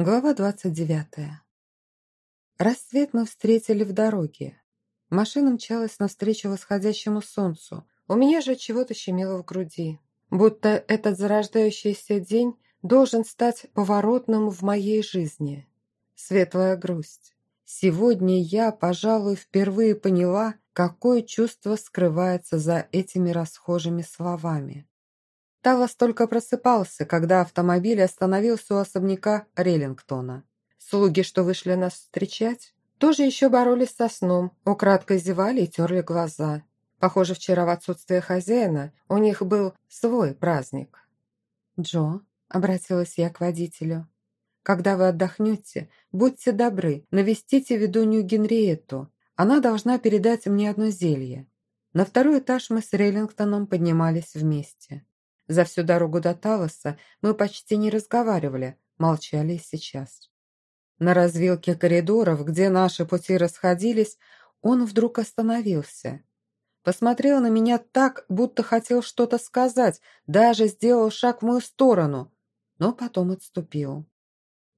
Глава 29. Рассвет мы встретили в дороге. Машина мчалась навстречу восходящему солнцу. У меня же чего-то щемило в груди. Будто этот зарождающийся день должен стать поворотным в моей жизни. Светлая грусть. Сегодня я, пожалуй, впервые поняла, какое чувство скрывается за этими расхожими словами. Талос только просыпался, когда автомобиль остановился у особняка Реллингтона. Слуги, что вышли нас встречать, тоже еще боролись со сном, украдкой зевали и терли глаза. Похоже, вчера в отсутствие хозяина у них был свой праздник. «Джо», — обратилась я к водителю, — «когда вы отдохнете, будьте добры, навестите ведунью Генриетту. Она должна передать мне одно зелье». На второй этаж мы с Рейлингтоном поднимались вместе. За всю дорогу до Талоса мы почти не разговаривали, молчали и сейчас. На развилке коридоров, где наши пути расходились, он вдруг остановился. Посмотрел на меня так, будто хотел что-то сказать, даже сделал шаг в мою сторону, но потом отступил.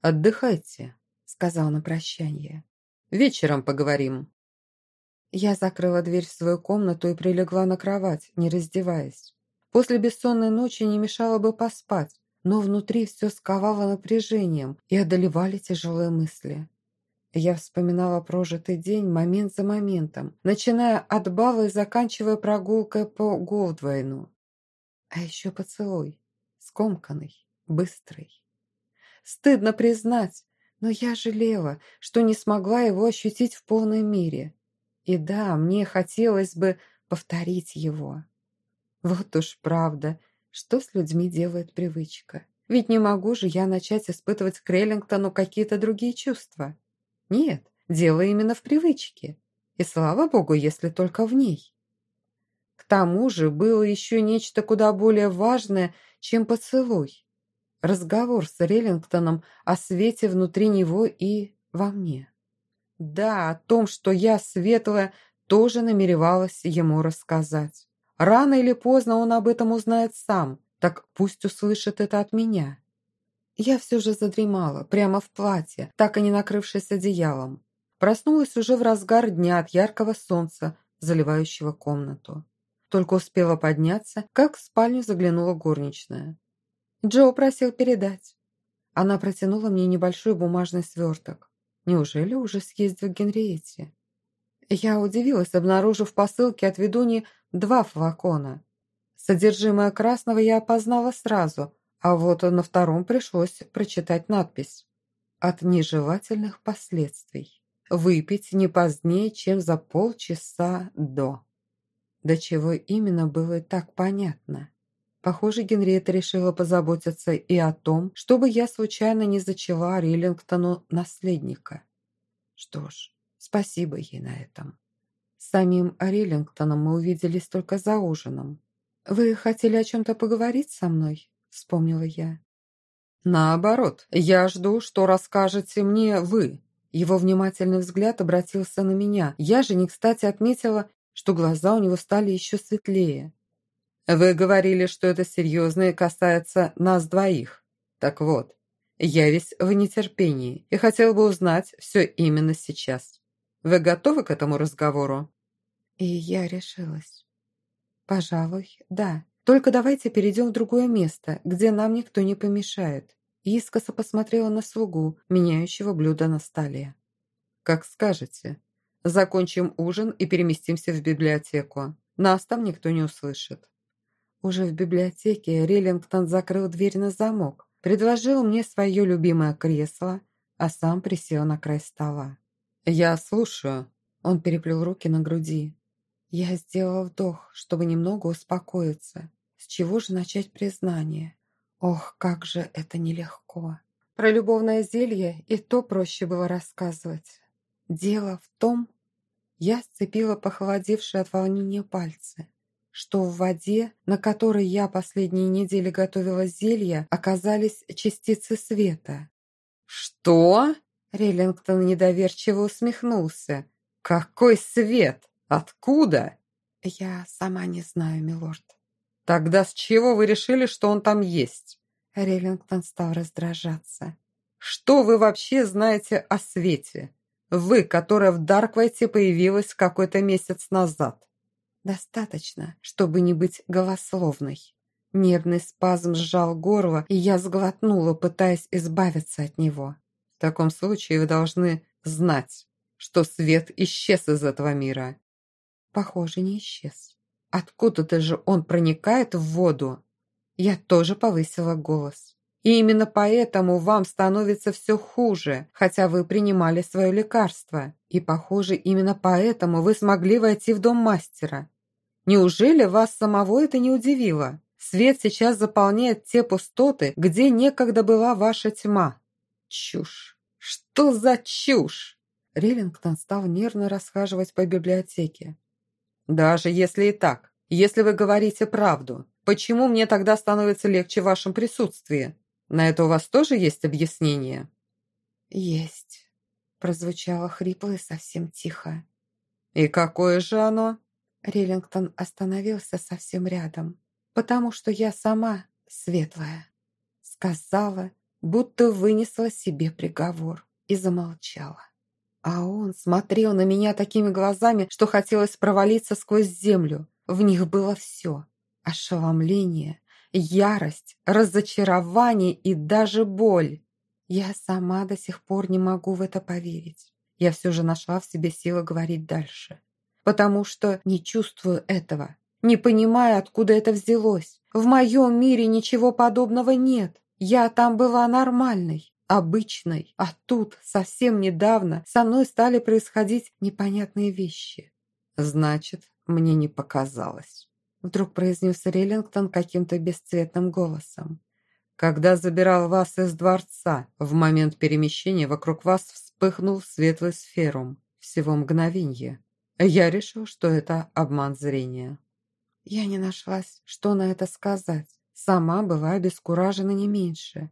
«Отдыхайте», — сказал на прощание. «Вечером поговорим». Я закрыла дверь в свою комнату и прилегла на кровать, не раздеваясь. После бессонной ночи не мешало бы поспать, но внутри все сковало напряжением и одолевали тяжелые мысли. Я вспоминала прожитый день момент за моментом, начиная от бала и заканчивая прогулкой по Голдвейну. А еще поцелуй, скомканный, быстрый. Стыдно признать, но я жалела, что не смогла его ощутить в полной мере. И да, мне хотелось бы повторить его. Вот уж правда, что с людьми делает привычка. Ведь не могу же я начать испытывать к Реллингтону какие-то другие чувства. Нет, дело именно в привычке. И слава богу, если только в ней. К тому же было еще нечто куда более важное, чем поцелуй. Разговор с Реллингтоном о свете внутри него и во мне. Да, о том, что я светлая, тоже намеревалась ему рассказать. Рано или поздно он об этом узнает сам, так пусть услышит это от меня. Я все же задремала, прямо в платье, так и не накрывшись одеялом. Проснулась уже в разгар дня от яркого солнца, заливающего комнату. Только успела подняться, как в спальню заглянула горничная. Джо просил передать. Она протянула мне небольшой бумажный сверток. Неужели уже съездил к Генриетте? Я удивилась, обнаружив в посылке от ведуньи два флакона. Содержимое красного я опознала сразу, а вот на втором пришлось прочитать надпись. От нежелательных последствий. Выпить не позднее, чем за полчаса до. До чего именно было и так понятно. Похоже, Генриетта решила позаботиться и о том, чтобы я случайно не зачала Риллингтону наследника. Что ж, спасибо ей на этом. Самим Риллингтоном мы увиделись только за ужином. «Вы хотели о чем-то поговорить со мной?» – вспомнила я. «Наоборот, я жду, что расскажете мне вы». Его внимательный взгляд обратился на меня. Я же не кстати отметила, что глаза у него стали еще светлее. «Вы говорили, что это серьезно и касается нас двоих. Так вот, я весь в нетерпении и хотел бы узнать все именно сейчас. Вы готовы к этому разговору?» И я решилась. «Пожалуй, да. Только давайте перейдем в другое место, где нам никто не помешает». Искоса посмотрела на слугу, меняющего блюдо на столе. «Как скажете. Закончим ужин и переместимся в библиотеку. Нас там никто не услышит». Уже в библиотеке Риллингтон закрыл дверь на замок, предложил мне свое любимое кресло, а сам присел на край стола. «Я слушаю». Он переплел руки на груди. Я сделала вдох, чтобы немного успокоиться. С чего же начать признание? Ох, как же это нелегко. Про любовное зелье и то проще было рассказывать. Дело в том, я сцепила похолодевшие от волнения пальцы, что в воде, на которой я последние недели готовила зелье, оказались частицы света. «Что?» Реллингтон недоверчиво усмехнулся. «Какой свет? Откуда?» «Я сама не знаю, милорд». «Тогда с чего вы решили, что он там есть?» Реллингтон стал раздражаться. Что вы вообще знаете о свете? Вы, которая в Дарквайте появилась какой-то месяц назад. Достаточно, чтобы не быть голословной. Нервный спазм сжал горло, и я сглотнула, пытаясь избавиться от него. В таком случае вы должны знать, что свет исчез из этого мира. Похоже, не исчез. Откуда-то же он проникает в воду. Я тоже повысила голос. И именно поэтому вам становится все хуже, хотя вы принимали свое лекарство. И, похоже, именно поэтому вы смогли войти в дом мастера. Неужели вас самого это не удивило? Свет сейчас заполняет те пустоты, где некогда была ваша тьма. Чушь. Что за чушь? Риллингтон стал нервно расхаживать по библиотеке. Даже если и так, если вы говорите правду, почему мне тогда становится легче в вашем присутствии? На это у вас тоже есть объяснение? Есть, прозвучало хрипло и совсем тихо. И какое же оно? Риллингтон остановился совсем рядом. «Потому что я сама светлая», — сказала, будто вынесла себе приговор и замолчала. А он смотрел на меня такими глазами, что хотелось провалиться сквозь землю. В них было все – ошеломление, ярость, разочарование и даже боль. Я сама до сих пор не могу в это поверить. Я все же нашла в себе силы говорить дальше потому что не чувствую этого, не понимаю, откуда это взялось. В моем мире ничего подобного нет. Я там была нормальной, обычной, а тут совсем недавно со мной стали происходить непонятные вещи. Значит, мне не показалось. Вдруг произнес Реллингтон каким-то бесцветным голосом. Когда забирал вас из дворца, в момент перемещения вокруг вас вспыхнул светлый сферум. Всего мгновенье. Я решил, что это обман зрения. Я не нашлась, что на это сказать. Сама была обескуражена не меньше.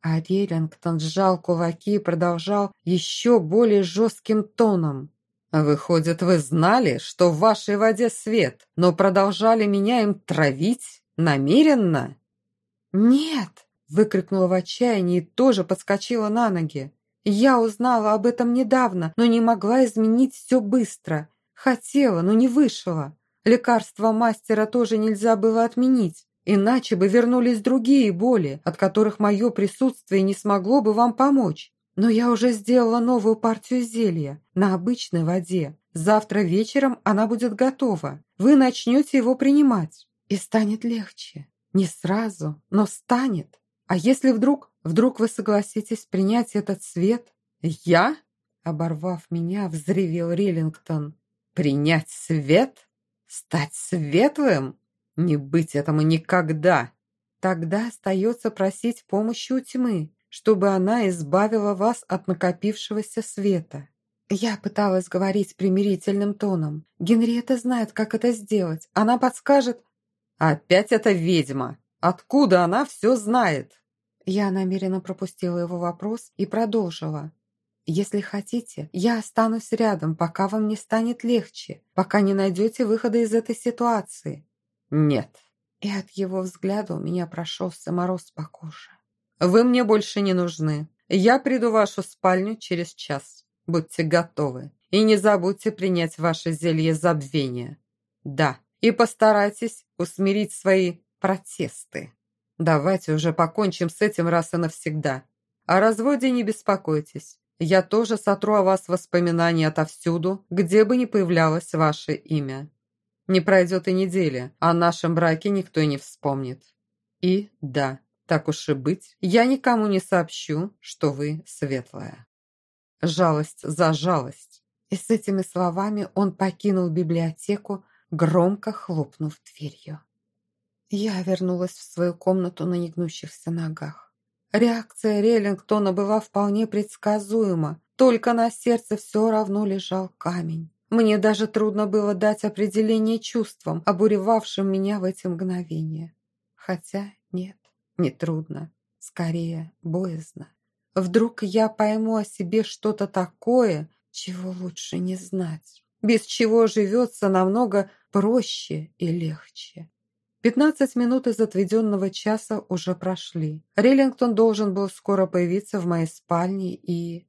А Реллингтон сжал кулаки и продолжал еще более жестким тоном. «Выходит, вы знали, что в вашей воде свет, но продолжали меня им травить? Намеренно?» «Нет!» – выкрикнула в отчаянии и тоже подскочила на ноги. «Я узнала об этом недавно, но не могла изменить все быстро. Хотела, но не вышло. Лекарства мастера тоже нельзя было отменить, иначе бы вернулись другие боли, от которых мое присутствие не смогло бы вам помочь. Но я уже сделала новую партию зелья на обычной воде. Завтра вечером она будет готова. Вы начнете его принимать. И станет легче. Не сразу, но станет. А если вдруг, вдруг вы согласитесь принять этот свет? Я? Оборвав меня, взревел Риллингтон. Принять свет? Стать светлым? Не быть этому никогда. Тогда остается просить помощи у тьмы, чтобы она избавила вас от накопившегося света. Я пыталась говорить примирительным тоном. Генриетта знает, как это сделать. Она подскажет... Опять эта ведьма. Откуда она все знает? Я намеренно пропустила его вопрос и продолжила. Если хотите, я останусь рядом, пока вам не станет легче, пока не найдете выхода из этой ситуации. Нет. И от его взгляда у меня прошелся мороз по коже. Вы мне больше не нужны. Я приду в вашу спальню через час. Будьте готовы. И не забудьте принять ваше зелье забвения. Да, и постарайтесь усмирить свои протесты. Давайте уже покончим с этим раз и навсегда. О разводе не беспокойтесь. Я тоже сотру о вас воспоминания отовсюду, где бы ни появлялось ваше имя. Не пройдет и недели, о нашем браке никто не вспомнит. И да, так уж и быть, я никому не сообщу, что вы светлая. Жалость за жалость. И с этими словами он покинул библиотеку, громко хлопнув дверью. Я вернулась в свою комнату на негнущихся ногах. Реакция Реллингтона была вполне предсказуема, только на сердце все равно лежал камень. Мне даже трудно было дать определение чувствам, обуревавшим меня в эти мгновения. Хотя нет, не трудно, скорее боязно. Вдруг я пойму о себе что-то такое, чего лучше не знать, без чего живется намного проще и легче. Пятнадцать минут из отведенного часа уже прошли. Риллингтон должен был скоро появиться в моей спальне и...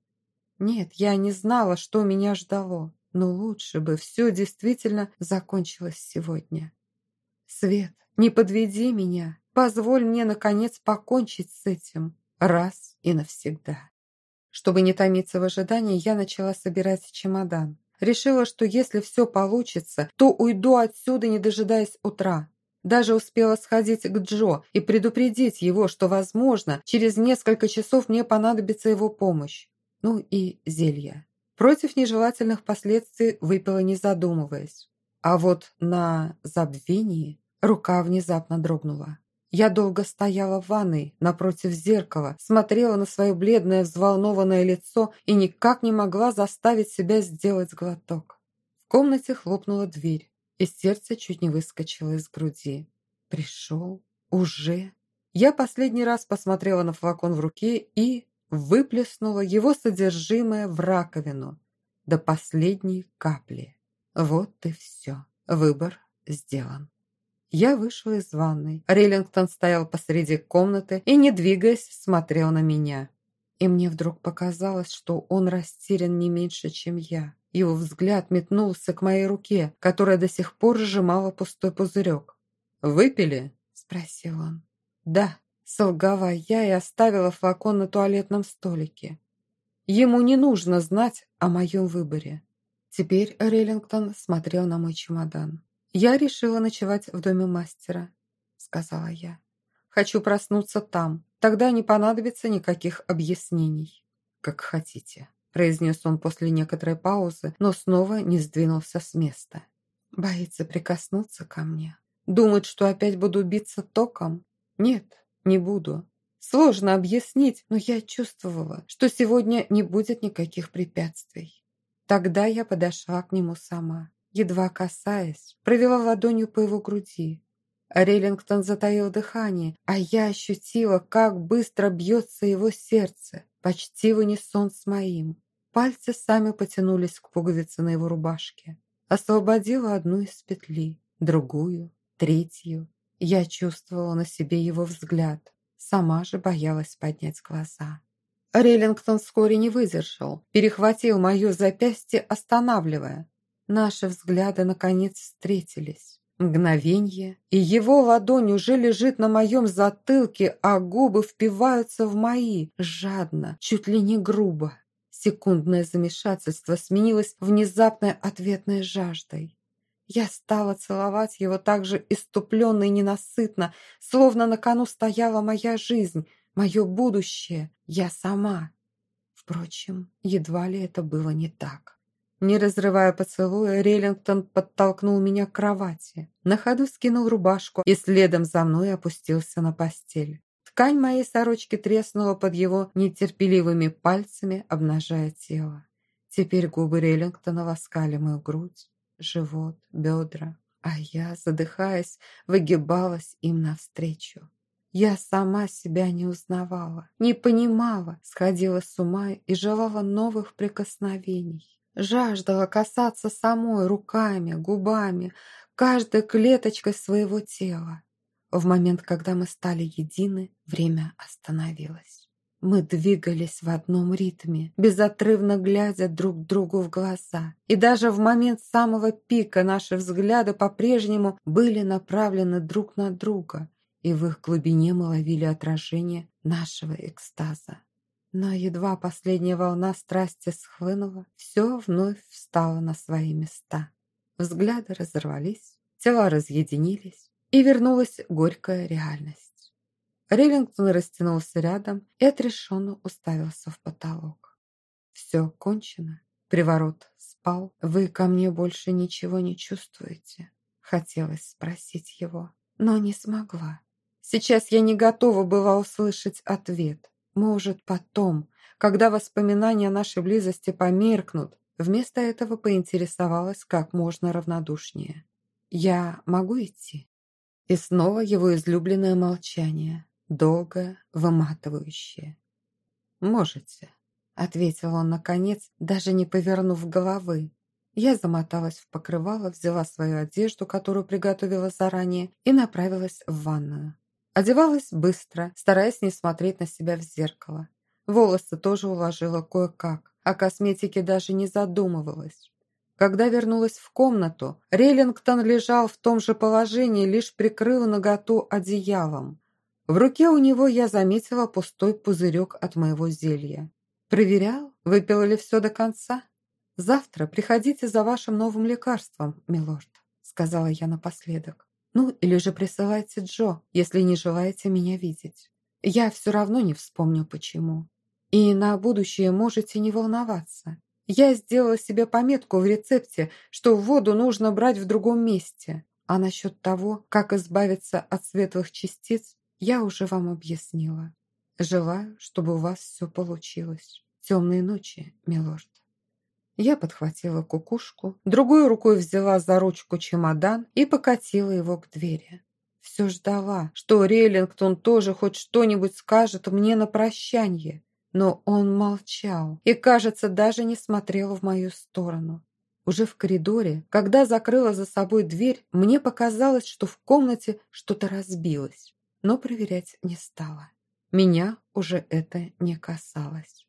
Нет, я не знала, что меня ждало, но лучше бы все действительно закончилось сегодня. Свет, не подведи меня, позволь мне, наконец, покончить с этим раз и навсегда. Чтобы не томиться в ожидании, я начала собирать чемодан. Решила, что если все получится, то уйду отсюда, не дожидаясь утра. Даже успела сходить к Джо и предупредить его, что, возможно, через несколько часов мне понадобится его помощь. Ну и зелье. Против нежелательных последствий выпила, не задумываясь. А вот на забвении рука внезапно дрогнула. Я долго стояла в ванной, напротив зеркала, смотрела на свое бледное взволнованное лицо и никак не могла заставить себя сделать глоток. В комнате хлопнула дверь, и сердце чуть не выскочило из груди. Пришел? Уже? Я последний раз посмотрела на флакон в руке и выплеснула его содержимое в раковину до последней капли. Вот и все. Выбор сделан. Я вышла из ванной. Риллингтон стоял посреди комнаты и, не двигаясь, смотрел на меня. И мне вдруг показалось, что он растерян не меньше, чем я. Его взгляд метнулся к моей руке, которая до сих пор сжимала пустой пузырек. «Выпили?» – спросил он. «Да», – солгава я и оставила флакон на туалетном столике. Ему не нужно знать о моем выборе. Теперь Реллингтон смотрел на мой чемодан. «Я решила ночевать в доме мастера», — сказала я. «Хочу проснуться там. Тогда не понадобится никаких объяснений». «Как хотите», — произнес он после некоторой паузы, но снова не сдвинулся с места. «Боится прикоснуться ко мне? Думает, что опять буду биться током? Нет, не буду. Сложно объяснить, но я чувствовала, что сегодня не будет никаких препятствий. Тогда я подошла к нему сама едва касаясь, провела ладонью по его груди. Рейлингтон затаил дыхание, а я ощутила, как быстро бьется его сердце, почти в унисон с моим. Пальцы сами потянулись к пуговице на его рубашке. Освободила одну из петли, другую, третью. Я чувствовала на себе его взгляд, сама же боялась поднять глаза. Рейлингтон вскоре не выдержал, перехватил мое запястье, останавливая. Наши взгляды наконец встретились. Мгновенье, и его ладонь уже лежит на моем затылке, а губы впиваются в мои, жадно, чуть ли не грубо. Секундное замешательство сменилось внезапной ответной жаждой. Я стала целовать его так же иступленно и ненасытно, словно на кону стояла моя жизнь, мое будущее, я сама. Впрочем, едва ли это было не так. Не разрывая поцелуя, Реллингтон подтолкнул меня к кровати. На ходу скинул рубашку и следом за мной опустился на постель. Ткань моей сорочки треснула под его нетерпеливыми пальцами, обнажая тело. Теперь губы Реллингтона ласкали мою грудь, живот, бедра, а я, задыхаясь, выгибалась им навстречу. Я сама себя не узнавала, не понимала, сходила с ума и желала новых прикосновений. Жаждала касаться самой руками, губами, каждой клеточкой своего тела. В момент, когда мы стали едины, время остановилось. Мы двигались в одном ритме, безотрывно глядя друг другу в глаза. И даже в момент самого пика наши взгляды по-прежнему были направлены друг на друга, и в их глубине мы ловили отражение нашего экстаза. Но едва последняя волна страсти схлынула, все вновь встало на свои места. Взгляды разорвались, тела разъединились, и вернулась горькая реальность. Риллингтон растянулся рядом и отрешенно уставился в потолок. «Все кончено. Приворот спал. Вы ко мне больше ничего не чувствуете?» Хотелось спросить его, но не смогла. Сейчас я не готова была услышать ответ. Может, потом, когда воспоминания нашей близости померкнут, вместо этого поинтересовалась как можно равнодушнее. «Я могу идти?» И снова его излюбленное молчание, долгое, выматывающее. «Можете», — ответил он наконец, даже не повернув головы. Я замоталась в покрывало, взяла свою одежду, которую приготовила заранее, и направилась в ванную. Одевалась быстро, стараясь не смотреть на себя в зеркало. Волосы тоже уложила кое-как, о косметике даже не задумывалась. Когда вернулась в комнату, Рейлингтон лежал в том же положении, лишь прикрыл наготу одеялом. В руке у него я заметила пустой пузырек от моего зелья. «Проверял, выпил ли все до конца?» «Завтра приходите за вашим новым лекарством, милорд», сказала я напоследок. «Ну, или же присылайте Джо, если не желаете меня видеть. Я все равно не вспомню, почему. И на будущее можете не волноваться. Я сделала себе пометку в рецепте, что воду нужно брать в другом месте. А насчет того, как избавиться от светлых частиц, я уже вам объяснила. Желаю, чтобы у вас все получилось. Темные ночи, милорд. Я подхватила кукушку, другой рукой взяла за ручку чемодан и покатила его к двери. Все ждала, что Рейлингтон тоже хоть что-нибудь скажет мне на прощание, но он молчал и, кажется, даже не смотрел в мою сторону. Уже в коридоре, когда закрыла за собой дверь, мне показалось, что в комнате что-то разбилось, но проверять не стала. Меня уже это не касалось.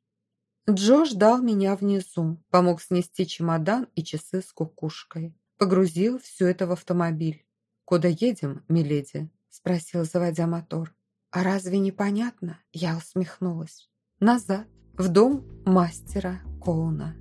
Джо ждал меня внизу, помог снести чемодан и часы с кукушкой. Погрузил все это в автомобиль. «Куда едем, миледи?» – спросил, заводя мотор. «А разве непонятно?» – я усмехнулась. «Назад, в дом мастера Коуна».